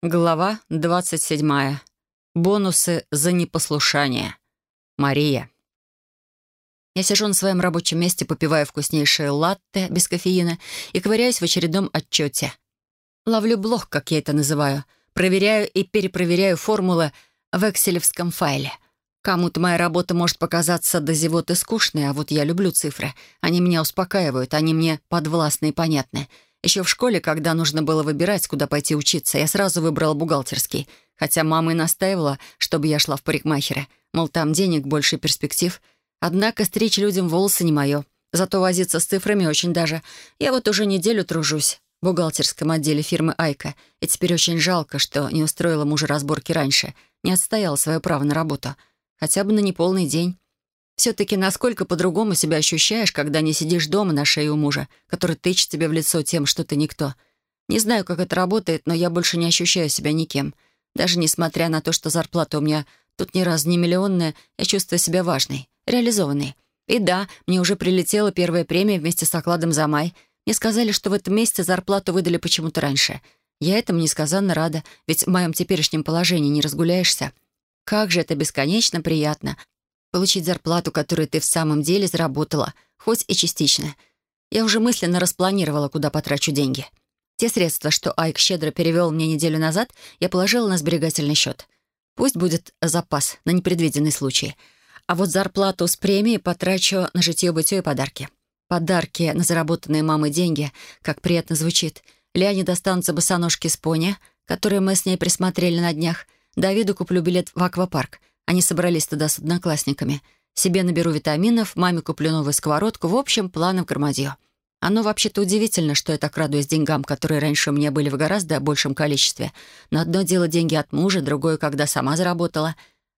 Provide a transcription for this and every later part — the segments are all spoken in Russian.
Глава 27. Бонусы за непослушание. Мария. Я сижу на своем рабочем месте, попивая вкуснейшее латте без кофеина и ковыряюсь в очередном отчете. Ловлю блог, как я это называю. Проверяю и перепроверяю формулы в экселевском файле. Кому-то моя работа может показаться до зевоты скучной, а вот я люблю цифры. Они меня успокаивают, они мне подвластны и понятны — еще в школе, когда нужно было выбирать, куда пойти учиться, я сразу выбрала бухгалтерский. Хотя мама и настаивала, чтобы я шла в парикмахера. Мол, там денег больше перспектив. Однако стричь людям волосы не мое. Зато возиться с цифрами очень даже. Я вот уже неделю тружусь в бухгалтерском отделе фирмы «Айка». И теперь очень жалко, что не устроила мужа разборки раньше. Не отстояла свое право на работу. Хотя бы на неполный день. Все-таки насколько по-другому себя ощущаешь, когда не сидишь дома на шее у мужа, который тычет тебе в лицо тем, что ты никто. Не знаю, как это работает, но я больше не ощущаю себя никем. Даже несмотря на то, что зарплата у меня тут ни разу не миллионная, я чувствую себя важной, реализованной. И да, мне уже прилетела первая премия вместе с окладом за май. Мне сказали, что в этом месяце зарплату выдали почему-то раньше. Я этому несказанно рада, ведь в моем теперешнем положении не разгуляешься. Как же это бесконечно приятно Получить зарплату, которую ты в самом деле заработала, хоть и частично. Я уже мысленно распланировала, куда потрачу деньги. Те средства, что Айк щедро перевел мне неделю назад, я положила на сберегательный счет. Пусть будет запас на непредвиденный случай. А вот зарплату с премией потрачу на житье-бытие и подарки. Подарки на заработанные мамой деньги, как приятно звучит. Ляне достанутся босоножки с пони, которые мы с ней присмотрели на днях. Давиду куплю билет в аквапарк — они собрались туда с одноклассниками. Себе наберу витаминов, маме куплю новую сковородку. В общем, планы в громадье. Оно вообще-то удивительно, что я так радуюсь деньгам, которые раньше у меня были в гораздо большем количестве. Но одно дело деньги от мужа, другое, когда сама заработала.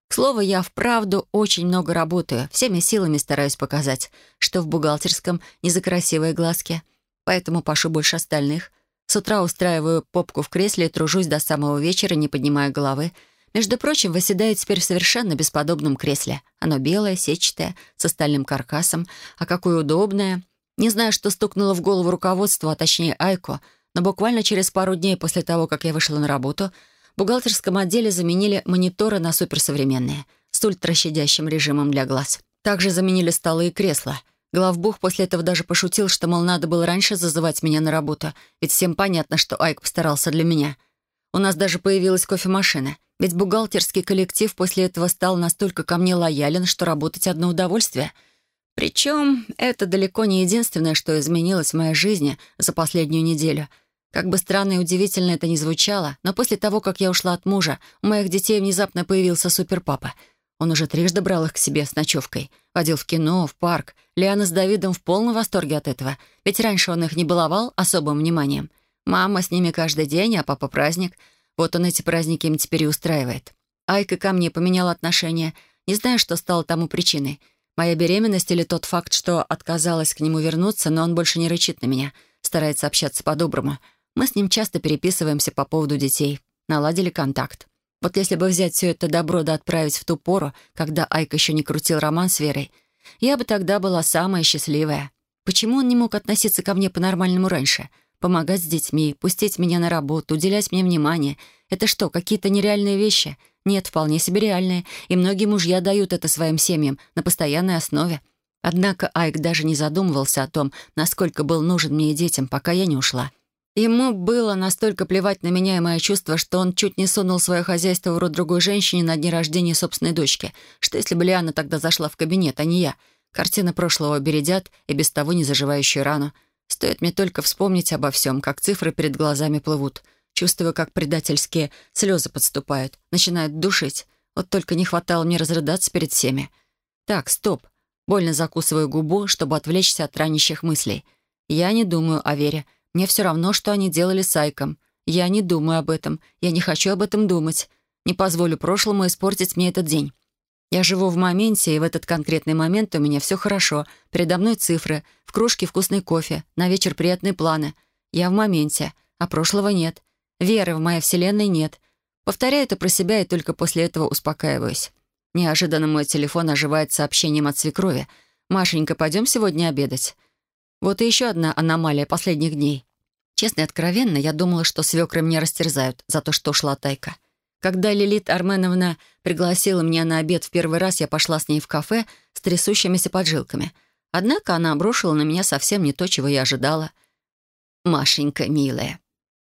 К слову, я вправду очень много работаю. Всеми силами стараюсь показать, что в бухгалтерском не за красивые глазки. Поэтому пашу больше остальных. С утра устраиваю попку в кресле и тружусь до самого вечера, не поднимая головы. Между прочим, восседаю теперь в совершенно бесподобном кресле. Оно белое, сетчатое, с остальным каркасом. А какое удобное. Не знаю, что стукнуло в голову руководству, а точнее Айко, но буквально через пару дней после того, как я вышла на работу, в бухгалтерском отделе заменили мониторы на суперсовременные, с ультращадящим режимом для глаз. Также заменили столы и кресла. Главбух после этого даже пошутил, что, мол, надо было раньше зазывать меня на работу, ведь всем понятно, что Айк постарался для меня. У нас даже появилась кофемашина — ведь бухгалтерский коллектив после этого стал настолько ко мне лоялен, что работать одно удовольствие. Причем это далеко не единственное, что изменилось в моей жизни за последнюю неделю. Как бы странно и удивительно это ни звучало, но после того, как я ушла от мужа, у моих детей внезапно появился суперпапа. Он уже трижды брал их к себе с ночевкой. Водил в кино, в парк. Лиана с Давидом в полном восторге от этого. Ведь раньше он их не баловал особым вниманием. Мама с ними каждый день, а папа праздник — вот он эти праздники им теперь и устраивает. Айка ко мне поменяла отношение. Не знаю, что стало тому причиной. Моя беременность или тот факт, что отказалась к нему вернуться, но он больше не рычит на меня, старается общаться по-доброму. Мы с ним часто переписываемся по поводу детей. Наладили контакт. Вот если бы взять все это добро да отправить в ту пору, когда Айка еще не крутил роман с Верой, я бы тогда была самая счастливая. Почему он не мог относиться ко мне по-нормальному раньше? Помогать с детьми, пустить меня на работу, уделять мне внимание. Это что, какие-то нереальные вещи? Нет, вполне себе реальные. И многие мужья дают это своим семьям на постоянной основе. Однако Айк даже не задумывался о том, насколько был нужен мне и детям, пока я не ушла. Ему было настолько плевать на меня и мои чувства, что он чуть не сунул свое хозяйство в рот другой женщине на дне рождения собственной дочки. Что если бы Лиана тогда зашла в кабинет, а не я? Картина прошлого бередят и без того не заживающую рану. Стоит мне только вспомнить обо всем, как цифры перед глазами плывут. Чувствую, как предательские слезы подступают, начинают душить. Вот только не хватало мне разрыдаться перед всеми. Так, стоп. Больно закусываю губу, чтобы отвлечься от ранящих мыслей. Я не думаю о Вере. Мне все равно, что они делали с Айком. Я не думаю об этом. Я не хочу об этом думать. Не позволю прошлому испортить мне этот день. Я живу в моменте, и в этот конкретный момент у меня все хорошо. Передо мной цифры, в кружке вкусный кофе, на вечер приятные планы. Я в моменте, а прошлого нет. Веры в моей вселенной нет. Повторяю это про себя и только после этого успокаиваюсь. Неожиданно мой телефон оживает сообщением от свекрови. «Машенька, пойдем сегодня обедать?» Вот и еще одна аномалия последних дней. Честно и откровенно, я думала, что свекры меня растерзают за то, что ушла Тайка. Когда Лилит Арменовна пригласила меня на обед в первый раз, я пошла с ней в кафе с трясущимися поджилками. Однако она обрушила на меня совсем не то, чего я ожидала. «Машенька, милая».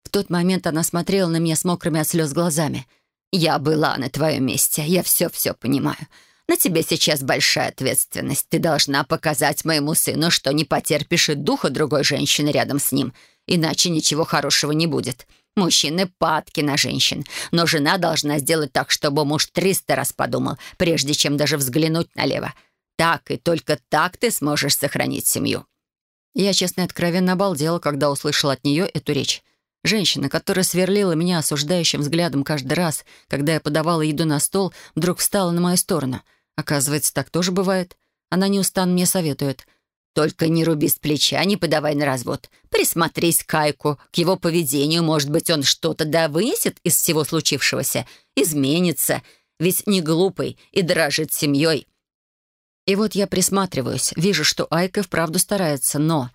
В тот момент она смотрела на меня с мокрыми от слез глазами. «Я была на твоем месте, я все-все понимаю. На тебе сейчас большая ответственность. Ты должна показать моему сыну, что не потерпишь и духа другой женщины рядом с ним, иначе ничего хорошего не будет. Мужчины падки на женщин, но жена должна сделать так, чтобы муж триста раз подумал, прежде чем даже взглянуть налево. Так и только так ты сможешь сохранить семью». Я, честно и откровенно обалдела, когда услышала от нее эту речь. Женщина, которая сверлила меня осуждающим взглядом каждый раз, когда я подавала еду на стол, вдруг встала на мою сторону. Оказывается, так тоже бывает. Она неустанно мне советует. Только не руби с плеча, не подавай на развод. Присмотрись к Кайку, к его поведению. Может быть, он что-то да вынесет из всего случившегося, изменится. Ведь не глупый и дорожит семьей. И вот я присматриваюсь, вижу, что Айка вправду старается, но...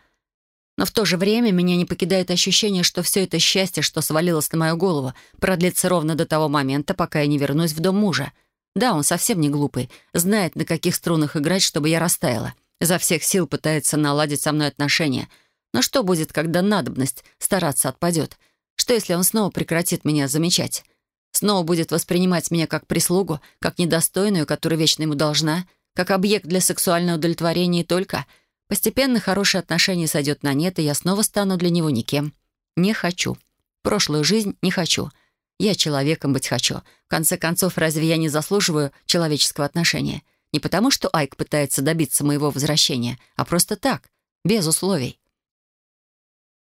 Но в то же время меня не покидает ощущение, что все это счастье, что свалилось на мою голову, продлится ровно до того момента, пока я не вернусь в дом мужа. Да, он совсем не глупый, знает, на каких струнах играть, чтобы я растаяла. Изо всех сил пытается наладить со мной отношения. Но что будет, когда надобность стараться отпадет? Что, если он снова прекратит меня замечать? Снова будет воспринимать меня как прислугу, как недостойную, которая вечно ему должна, как объект для сексуального удовлетворения и только. Постепенно хорошее отношение сойдет на нет, и я снова стану для него никем. Не хочу. Прошлую жизнь не хочу. Я человеком быть хочу. В конце концов, разве я не заслуживаю человеческого отношения? Не потому, что Айк пытается добиться моего возвращения, а просто так, без условий.